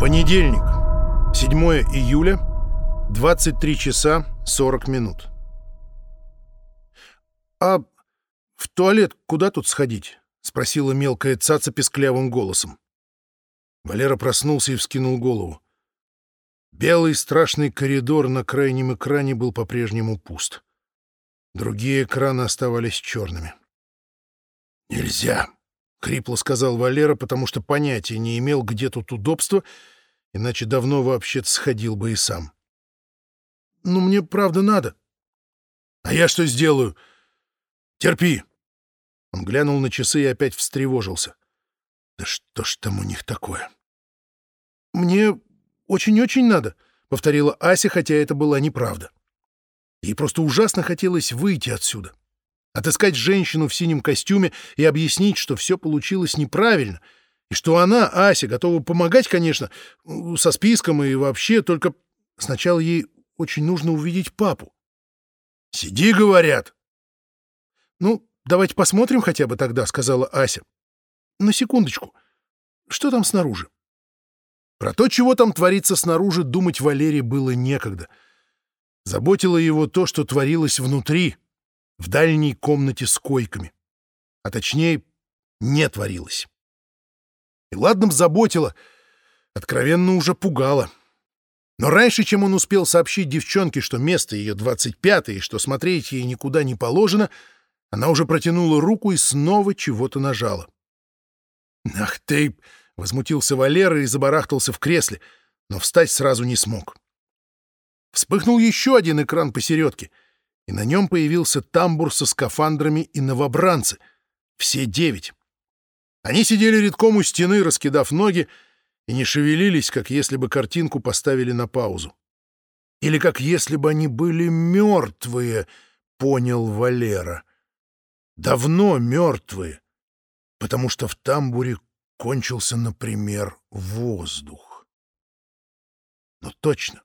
Понедельник, 7 июля, 23 часа 40 минут. «А в туалет куда тут сходить?» — спросила мелкая цаца песклявым голосом. Валера проснулся и вскинул голову. Белый страшный коридор на крайнем экране был по-прежнему пуст. Другие экраны оставались черными. «Нельзя!» — хрипло сказал Валера, потому что понятия не имел, где тут удобство, иначе давно вообще-то сходил бы и сам. «Ну, мне правда надо». «А я что сделаю? Терпи!» Он глянул на часы и опять встревожился. «Да что ж там у них такое?» «Мне очень-очень надо», — повторила Ася, хотя это была неправда. Ей просто ужасно хотелось выйти отсюда отыскать женщину в синем костюме и объяснить, что все получилось неправильно, и что она, Ася, готова помогать, конечно, со списком и вообще, только сначала ей очень нужно увидеть папу. «Сиди, — говорят!» «Ну, давайте посмотрим хотя бы тогда», — сказала Ася. «На секундочку. Что там снаружи?» Про то, чего там творится снаружи, думать Валерии было некогда. Заботило его то, что творилось внутри — в дальней комнате с койками. А точнее, не творилось. И ладно б откровенно уже пугало. Но раньше, чем он успел сообщить девчонке, что место ее 25 и что смотреть ей никуда не положено, она уже протянула руку и снова чего-то нажала. «Ах ты!» — возмутился Валера и забарахтался в кресле, но встать сразу не смог. Вспыхнул еще один экран посередке — и на нем появился тамбур со скафандрами и новобранцы, все девять. Они сидели редком у стены, раскидав ноги, и не шевелились, как если бы картинку поставили на паузу. Или как если бы они были мертвые, понял Валера. Давно мертвые, потому что в тамбуре кончился, например, воздух. Но точно,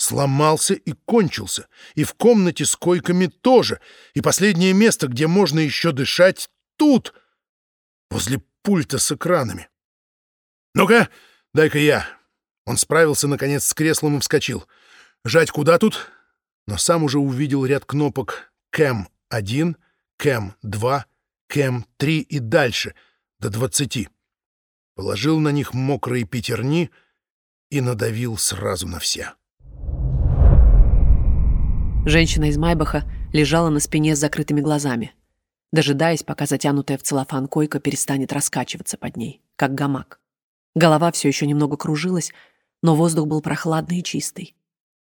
сломался и кончился, и в комнате с койками тоже, и последнее место, где можно еще дышать, тут, возле пульта с экранами. «Ну-ка, дай-ка я!» Он справился, наконец, с креслом и вскочил. «Жать куда тут?» Но сам уже увидел ряд кнопок «Кэм-1», «Кэм-2», «Кэм-3» и дальше, до двадцати. Положил на них мокрые пятерни и надавил сразу на все. Женщина из Майбаха лежала на спине с закрытыми глазами, дожидаясь, пока затянутая в целлофан койка перестанет раскачиваться под ней, как гамак. Голова все еще немного кружилась, но воздух был прохладный и чистый.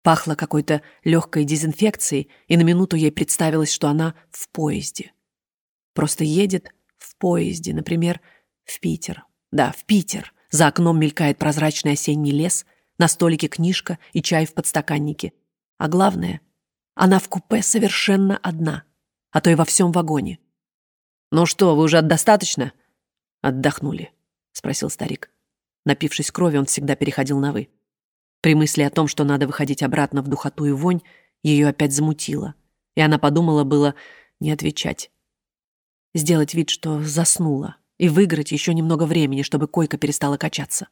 Пахло какой-то легкой дезинфекцией, и на минуту ей представилось, что она в поезде. Просто едет в поезде, например, в Питер. Да, в Питер. За окном мелькает прозрачный осенний лес, на столике книжка и чай в подстаканнике. А главное — она в купе совершенно одна, а то и во всем вагоне. «Ну что, вы уже достаточно?» «Отдохнули», — спросил старик. Напившись крови, он всегда переходил на «вы». При мысли о том, что надо выходить обратно в духоту и вонь, ее опять замутило, и она подумала было не отвечать. Сделать вид, что заснула, и выиграть еще немного времени, чтобы койка перестала качаться.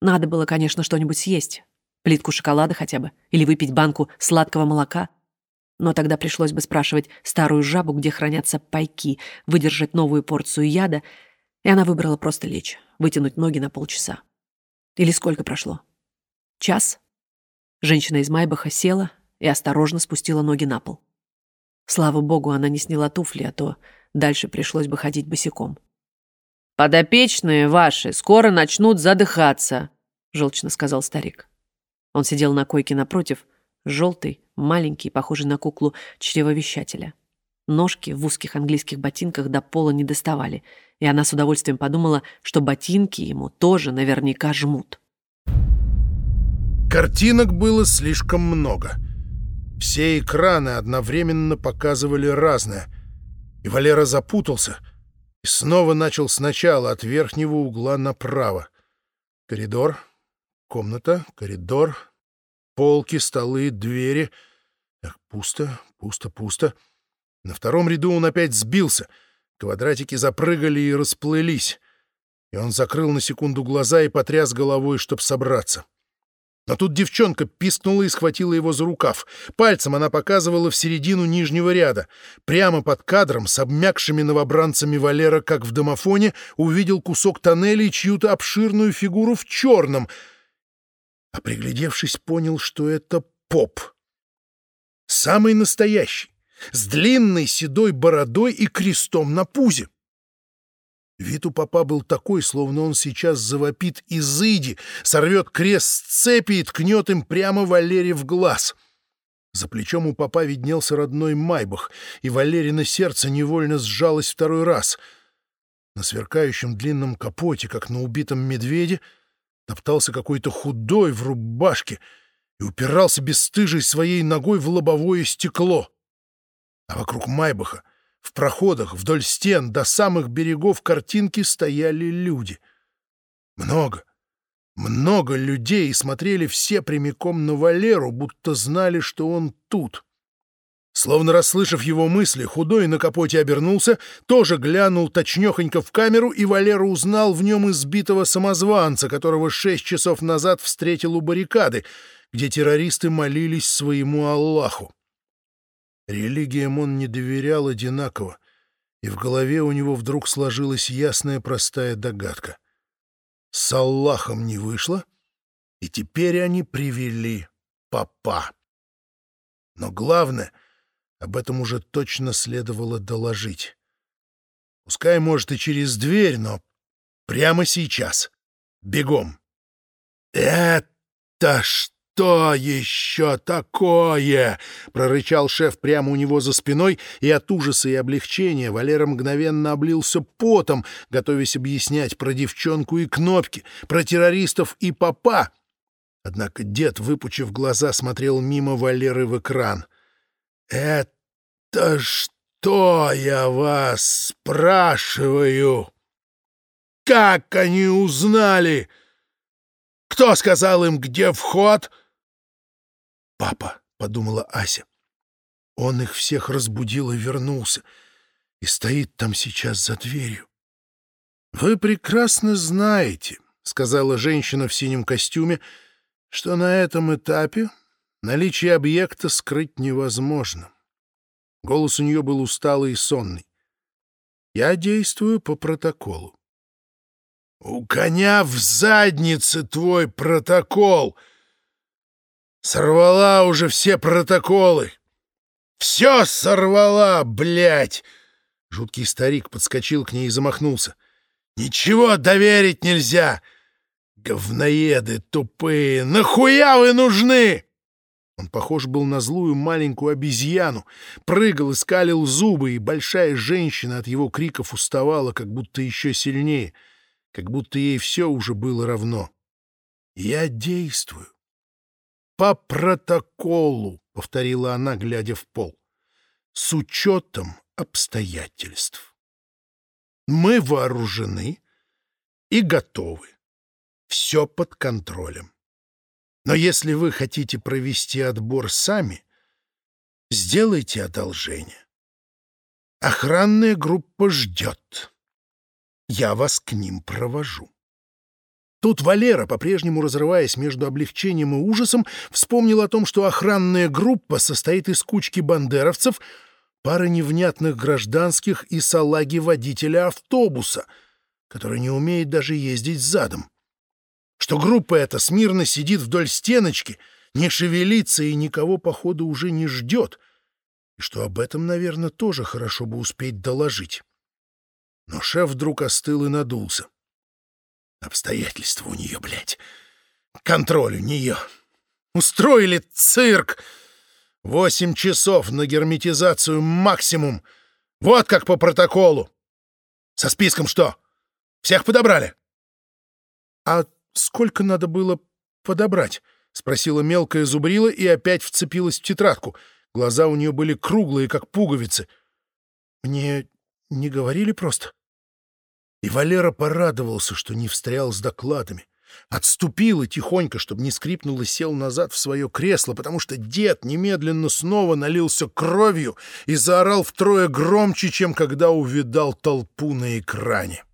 Надо было, конечно, что-нибудь съесть, плитку шоколада хотя бы, или выпить банку сладкого молока — но тогда пришлось бы спрашивать старую жабу, где хранятся пайки, выдержать новую порцию яда, и она выбрала просто лечь, вытянуть ноги на полчаса. Или сколько прошло? Час? Женщина из Майбаха села и осторожно спустила ноги на пол. Слава богу, она не сняла туфли, а то дальше пришлось бы ходить босиком. «Подопечные ваши скоро начнут задыхаться», — желчно сказал старик. Он сидел на койке напротив, желтый, маленький, похожий на куклу чревовещателя. Ножки в узких английских ботинках до пола не доставали, и она с удовольствием подумала, что ботинки ему тоже наверняка жмут. Картинок было слишком много. Все экраны одновременно показывали разное. И Валера запутался и снова начал сначала от верхнего угла направо. Коридор, комната, коридор, полки, столы, двери — Эх, пусто, пусто, пусто. На втором ряду он опять сбился. Квадратики запрыгали и расплылись. И он закрыл на секунду глаза и потряс головой, чтобы собраться. Но тут девчонка пискнула и схватила его за рукав. Пальцем она показывала в середину нижнего ряда. Прямо под кадром, с обмякшими новобранцами Валера, как в домофоне, увидел кусок тоннеля и чью-то обширную фигуру в черном. А приглядевшись, понял, что это поп. Самый настоящий, с длинной седой бородой и крестом на пузе. Вид у папа был такой, словно он сейчас завопит «Изыди!», сорвет крест с цепи и ткнет им прямо Валере в глаз. За плечом у папа виднелся родной Майбах, и Валерина сердце невольно сжалось второй раз. На сверкающем длинном капоте, как на убитом медведе, топтался какой-то худой в рубашке и упирался бесстыжей своей ногой в лобовое стекло. А вокруг Майбаха в проходах вдоль стен до самых берегов картинки стояли люди. Много, много людей смотрели все прямиком на Валеру, будто знали, что он тут. Словно расслышав его мысли, худой на капоте обернулся, тоже глянул точнёхонько в камеру, и Валера узнал в нем избитого самозванца, которого шесть часов назад встретил у баррикады, где террористы молились своему Аллаху. Религиям он не доверял одинаково, и в голове у него вдруг сложилась ясная простая догадка. С Аллахом не вышло, и теперь они привели папа. Но главное, об этом уже точно следовало доложить. Пускай, может, и через дверь, но прямо сейчас. Бегом. «Это что?» «Что еще такое?» — прорычал шеф прямо у него за спиной, и от ужаса и облегчения Валера мгновенно облился потом, готовясь объяснять про девчонку и кнопки, про террористов и папа. Однако дед, выпучив глаза, смотрел мимо Валеры в экран. «Это что я вас спрашиваю? Как они узнали? Кто сказал им, где вход?» «Папа», — подумала Ася. Он их всех разбудил и вернулся, и стоит там сейчас за дверью. «Вы прекрасно знаете», — сказала женщина в синем костюме, «что на этом этапе наличие объекта скрыть невозможно». Голос у нее был усталый и сонный. «Я действую по протоколу». «У коня в заднице твой протокол!» Сорвала уже все протоколы. Все сорвала, блядь! Жуткий старик подскочил к ней и замахнулся. Ничего доверить нельзя! Говноеды тупые! Нахуя вы нужны? Он похож был на злую маленькую обезьяну, прыгал и скалил зубы, и большая женщина от его криков уставала, как будто еще сильнее, как будто ей все уже было равно. Я действую. «По протоколу», — повторила она, глядя в пол, — «с учетом обстоятельств. Мы вооружены и готовы. Все под контролем. Но если вы хотите провести отбор сами, сделайте одолжение. Охранная группа ждет. Я вас к ним провожу. Тут Валера, по-прежнему разрываясь между облегчением и ужасом, вспомнил о том, что охранная группа состоит из кучки бандеровцев, пары невнятных гражданских и салаги водителя автобуса, который не умеет даже ездить задом. Что группа эта смирно сидит вдоль стеночки, не шевелится и никого, походу, уже не ждет, и что об этом, наверное, тоже хорошо бы успеть доложить. Но шеф вдруг остыл и надулся. Обстоятельства у нее, блядь. Контроль у нее. Устроили цирк. Восемь часов на герметизацию максимум. Вот как по протоколу. Со списком что? Всех подобрали? А сколько надо было подобрать? Спросила мелкая зубрила и опять вцепилась в тетрадку. Глаза у нее были круглые, как пуговицы. Мне не говорили просто? И Валера порадовался, что не встрял с докладами. Отступил и тихонько, чтобы не скрипнул, и сел назад в свое кресло, потому что дед немедленно снова налился кровью и заорал втрое громче, чем когда увидал толпу на экране.